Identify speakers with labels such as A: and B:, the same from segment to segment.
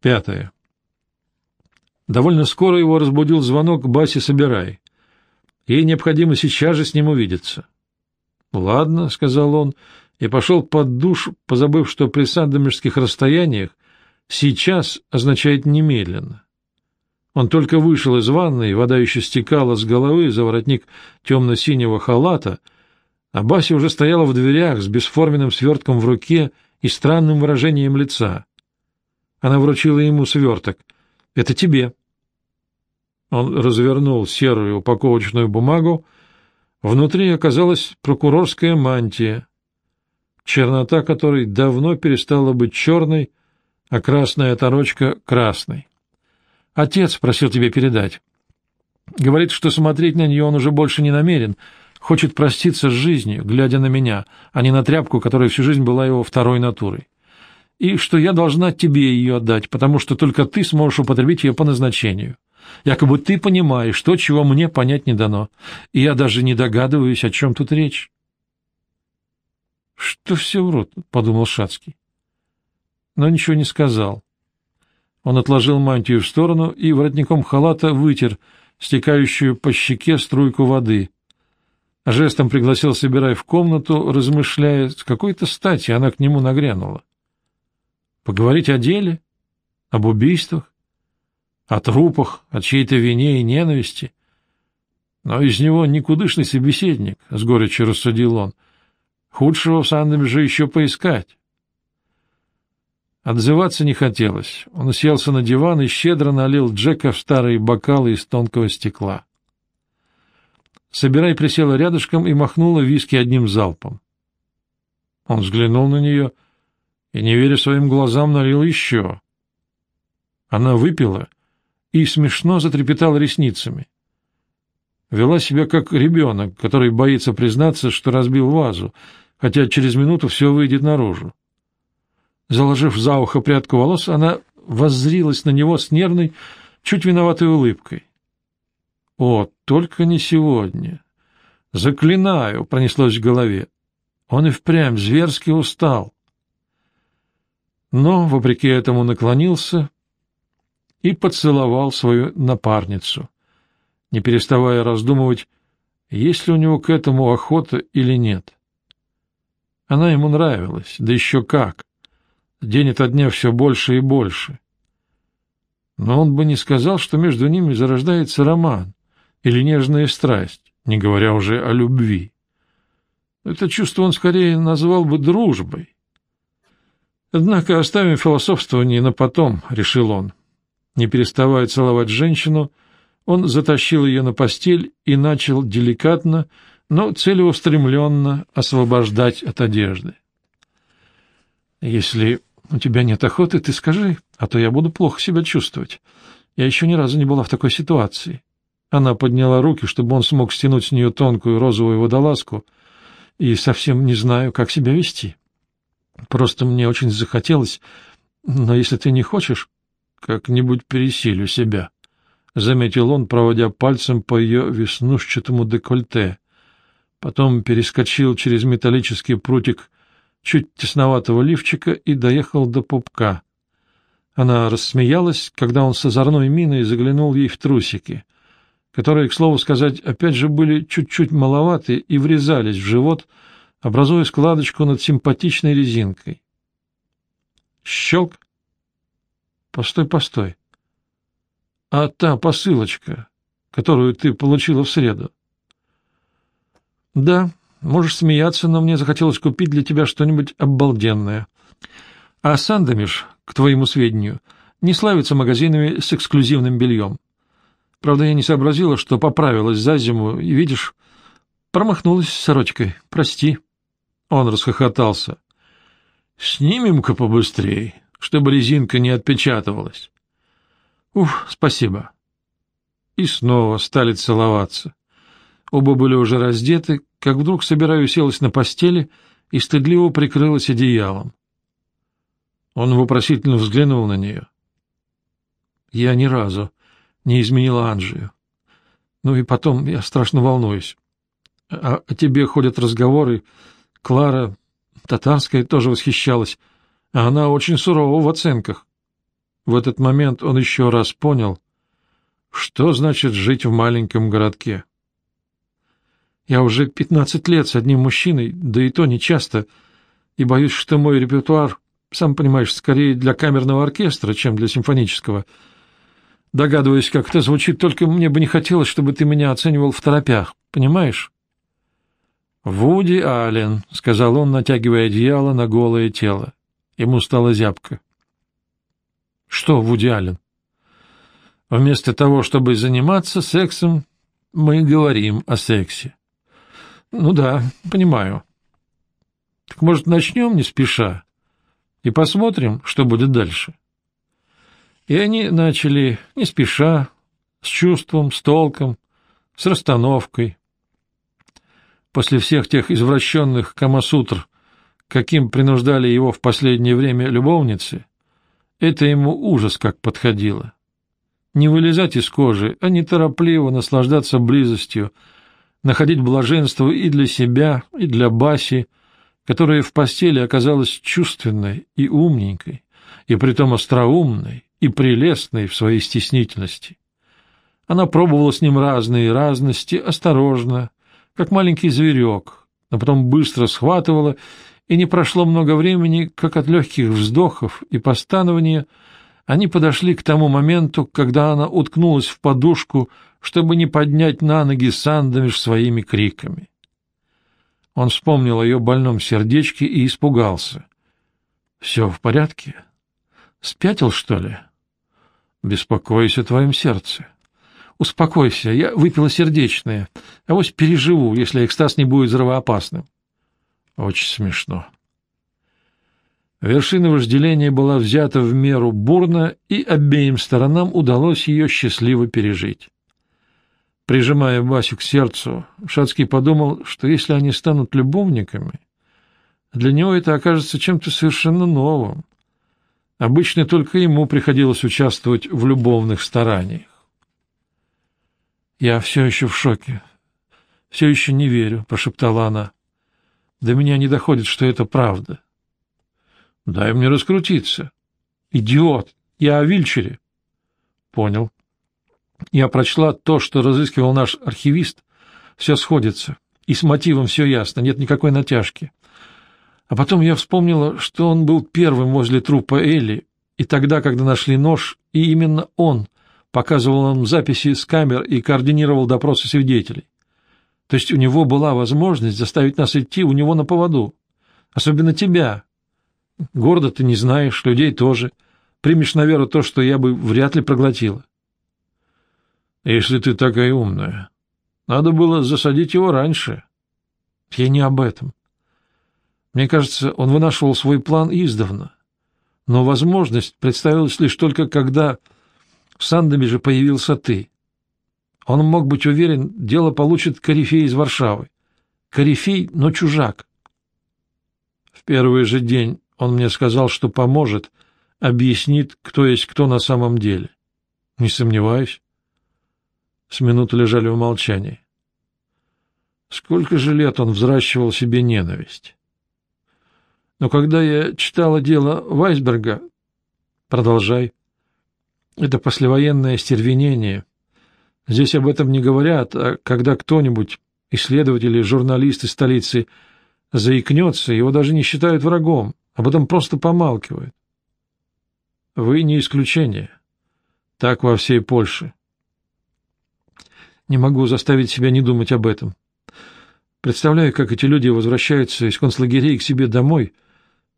A: Пятое. Довольно скоро его разбудил звонок Баси Собирай. Ей необходимо сейчас же с ним увидеться. — Ладно, — сказал он, и пошел под душ, позабыв, что при сандомирских расстояниях «сейчас» означает «немедленно». Он только вышел из ванной, вода еще стекала с головы за воротник темно-синего халата, а Бася уже стояла в дверях с бесформенным свертком в руке и странным выражением лица. Она вручила ему сверток. «Это тебе». Он развернул серую упаковочную бумагу. Внутри оказалась прокурорская мантия, чернота которой давно перестала быть черной, а красная оторочка — красной. Отец просил тебе передать. Говорит, что смотреть на нее он уже больше не намерен, хочет проститься с жизнью, глядя на меня, а не на тряпку, которая всю жизнь была его второй натурой. И что я должна тебе ее отдать, потому что только ты сможешь употребить ее по назначению. Якобы ты понимаешь то, чего мне понять не дано, и я даже не догадываюсь, о чем тут речь. — Что все врут? — подумал Шацкий. Но ничего не сказал. Он отложил мантию в сторону и воротником халата вытер стекающую по щеке струйку воды. Жестом пригласил Собирай в комнату, размышляя, с какой-то стати она к нему нагрянула. Поговорить о деле? Об убийствах? О трупах, о чьей-то вине и ненависти? Но из него никудышный собеседник, — с горечью рассудил он. Худшего в Сандаме же еще поискать. Отзываться не хотелось. Он уселся на диван и щедро налил Джека в старые бокалы из тонкого стекла. Собирай присела рядышком и махнула виски одним залпом. Он взглянул на нее и, не веря своим глазам, налил еще. Она выпила и смешно затрепетала ресницами. Вела себя как ребенок, который боится признаться, что разбил вазу, хотя через минуту все выйдет наружу. Заложив за ухо прядку волос, она воззрилась на него с нервной, чуть виноватой улыбкой. — О, только не сегодня! Заклинаю! — пронеслось в голове. Он и впрямь зверски устал. Но, вопреки этому, наклонился и поцеловал свою напарницу, не переставая раздумывать, есть ли у него к этому охота или нет. Она ему нравилась, да еще как день ото дня все больше и больше. Но он бы не сказал, что между ними зарождается роман или нежная страсть, не говоря уже о любви. Это чувство он скорее назвал бы дружбой. Однако оставим философствование на потом, — решил он. Не переставая целовать женщину, он затащил ее на постель и начал деликатно, но целеустремленно освобождать от одежды. Если у тебя нет охоты, ты скажи, а то я буду плохо себя чувствовать. Я еще ни разу не была в такой ситуации. Она подняла руки, чтобы он смог стянуть с нее тонкую розовую водолазку, и совсем не знаю, как себя вести. Просто мне очень захотелось, но если ты не хочешь, как-нибудь пересилю себя, — заметил он, проводя пальцем по ее веснушчатому декольте. Потом перескочил через металлический прутик чуть тесноватого лифчика и доехал до пупка. Она рассмеялась, когда он с озорной миной заглянул ей в трусики, которые, к слову сказать, опять же были чуть-чуть маловаты и врезались в живот, образуя складочку над симпатичной резинкой. Щелк. Постой, постой. А та посылочка, которую ты получила в среду? Да, Можешь смеяться, но мне захотелось купить для тебя что-нибудь обалденное. А Сандомиш, к твоему сведению, не славится магазинами с эксклюзивным бельем. Правда, я не сообразила, что поправилась за зиму, и, видишь, промахнулась сорочкой. Прости. Он расхохотался. Снимем-ка побыстрей, чтобы резинка не отпечатывалась. Ух, спасибо. И снова стали целоваться. Оба были уже раздеты, как вдруг собираю уселась на постели и стыдливо прикрылась одеялом. Он вопросительно взглянул на нее. Я ни разу не изменила Анжию. Ну и потом я страшно волнуюсь. А о тебе ходят разговоры. Клара Татарская тоже восхищалась, а она очень сурова в оценках. В этот момент он еще раз понял, что значит жить в маленьком городке. Я уже пятнадцать лет с одним мужчиной, да и то не часто, и боюсь, что мой репертуар, сам понимаешь, скорее для камерного оркестра, чем для симфонического. Догадываюсь, как это звучит, только мне бы не хотелось, чтобы ты меня оценивал в торопях, понимаешь? «Вуди Аллен», — сказал он, натягивая одеяло на голое тело. Ему стало зябко. «Что, Вуди Аллен?» «Вместо того, чтобы заниматься сексом, мы говорим о сексе». «Ну да, понимаю». «Так, может, начнем не спеша и посмотрим, что будет дальше?» И они начали не спеша, с чувством, с толком, с расстановкой, после всех тех извращенных камасутр, каким принуждали его в последнее время любовницы, это ему ужас как подходило. Не вылезать из кожи, а неторопливо наслаждаться близостью, находить блаженство и для себя, и для Баси, которая в постели оказалась чувственной и умненькой, и притом остроумной и прелестной в своей стеснительности. Она пробовала с ним разные разности, осторожно, как маленький зверек, но потом быстро схватывала, и не прошло много времени, как от легких вздохов и постанования они подошли к тому моменту, когда она уткнулась в подушку, чтобы не поднять на ноги Сандомиш своими криками. Он вспомнил о ее больном сердечке и испугался. — Все в порядке? Спятил, что ли? — Беспокоюсь о твоем сердце. — Успокойся, я выпила сердечное. А вот переживу, если экстаз не будет взрывоопасным. Очень смешно. Вершина вожделения была взята в меру бурно, и обеим сторонам удалось ее счастливо пережить. Прижимая Васю к сердцу, Шацкий подумал, что если они станут любовниками, для него это окажется чем-то совершенно новым. Обычно только ему приходилось участвовать в любовных стараниях. «Я все еще в шоке. Все еще не верю», — прошептала она. «До меня не доходит, что это правда». «Дай мне раскрутиться». «Идиот! Я о Вильчере». «Понял. Я прочла то, что разыскивал наш архивист. Все сходится. И с мотивом все ясно, нет никакой натяжки. А потом я вспомнила, что он был первым возле трупа Элли, и тогда, когда нашли нож, и именно он — показывал нам записи с камер и координировал допросы свидетелей. То есть у него была возможность заставить нас идти у него на поводу. Особенно тебя. Города ты не знаешь, людей тоже. Примешь на веру то, что я бы вряд ли проглотила. Если ты такая умная, надо было засадить его раньше. Я не об этом. Мне кажется, он вынашивал свой план издавна. Но возможность представилась лишь только когда в Сандоме же появился ты. Он мог быть уверен, дело получит корифей из Варшавы. Корифей, но чужак. В первый же день он мне сказал, что поможет, объяснит, кто есть кто на самом деле. Не сомневаюсь. С минуты лежали в молчании. Сколько же лет он взращивал себе ненависть. Но когда я читала дело Вайсберга... Продолжай. Это послевоенное стервенение. Здесь об этом не говорят, а когда кто-нибудь, исследователь или журналист из столицы, заикнется, его даже не считают врагом, а потом просто помалкивают. Вы не исключение. Так во всей Польше. Не могу заставить себя не думать об этом. Представляю, как эти люди возвращаются из концлагерей к себе домой.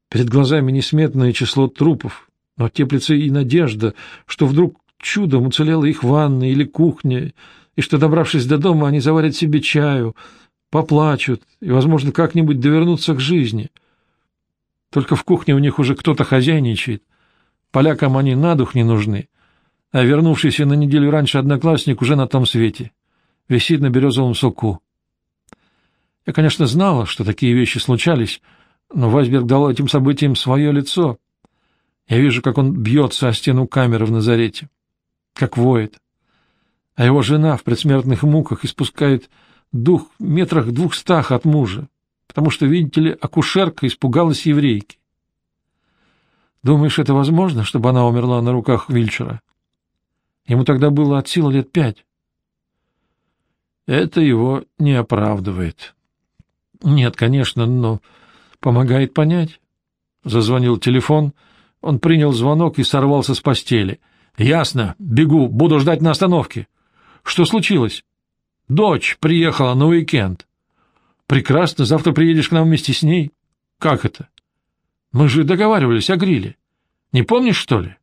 A: Перед глазами несметное число трупов, но теплится и надежда, что вдруг чудом уцелела их ванна или кухня, и что, добравшись до дома, они заварят себе чаю, поплачут и, возможно, как-нибудь довернутся к жизни. Только в кухне у них уже кто-то хозяйничает. Полякам они на дух не нужны, а вернувшийся на неделю раньше одноклассник уже на том свете. Висит на березовом соку. Я, конечно, знала, что такие вещи случались, но Вайсберг дал этим событиям свое лицо — я вижу, как он бьется о стену камеры в Назарете, как воет. А его жена в предсмертных муках испускает дух метрах двухстах от мужа, потому что, видите ли, акушерка испугалась еврейки. Думаешь, это возможно, чтобы она умерла на руках Вильчера? Ему тогда было от силы лет пять. Это его не оправдывает. Нет, конечно, но помогает понять. Зазвонил телефон, он принял звонок и сорвался с постели. Ясно, бегу, буду ждать на остановке. Что случилось? Дочь приехала на уикенд. Прекрасно, завтра приедешь к нам вместе с ней. Как это? Мы же договаривались о гриле. Не помнишь, что ли?